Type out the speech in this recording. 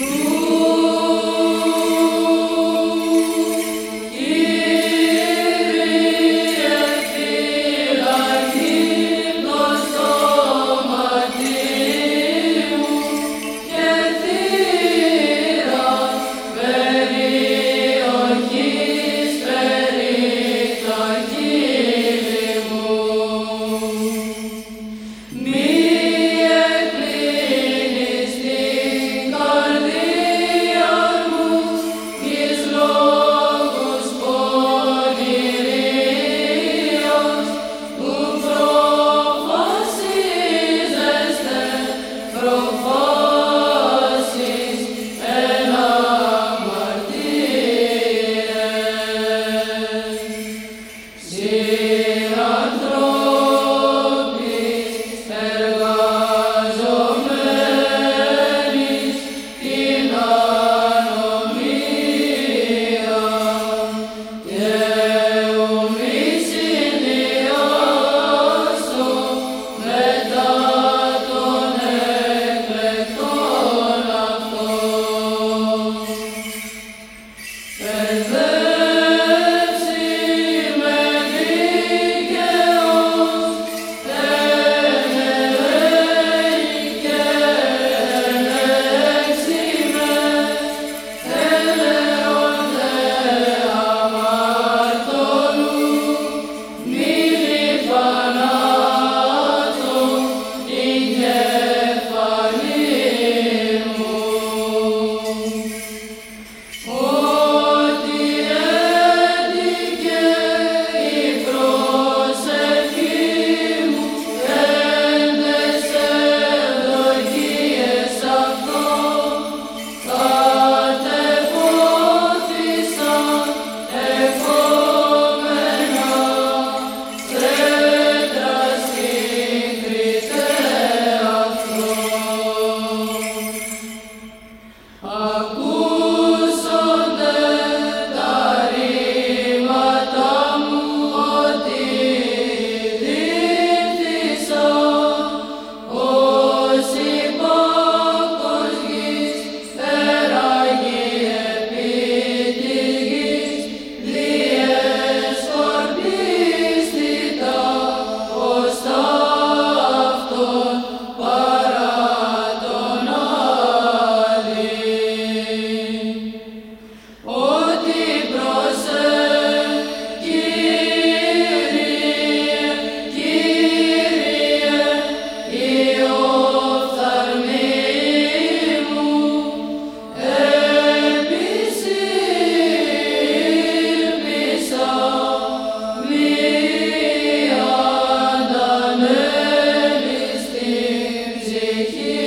Ooh. Shake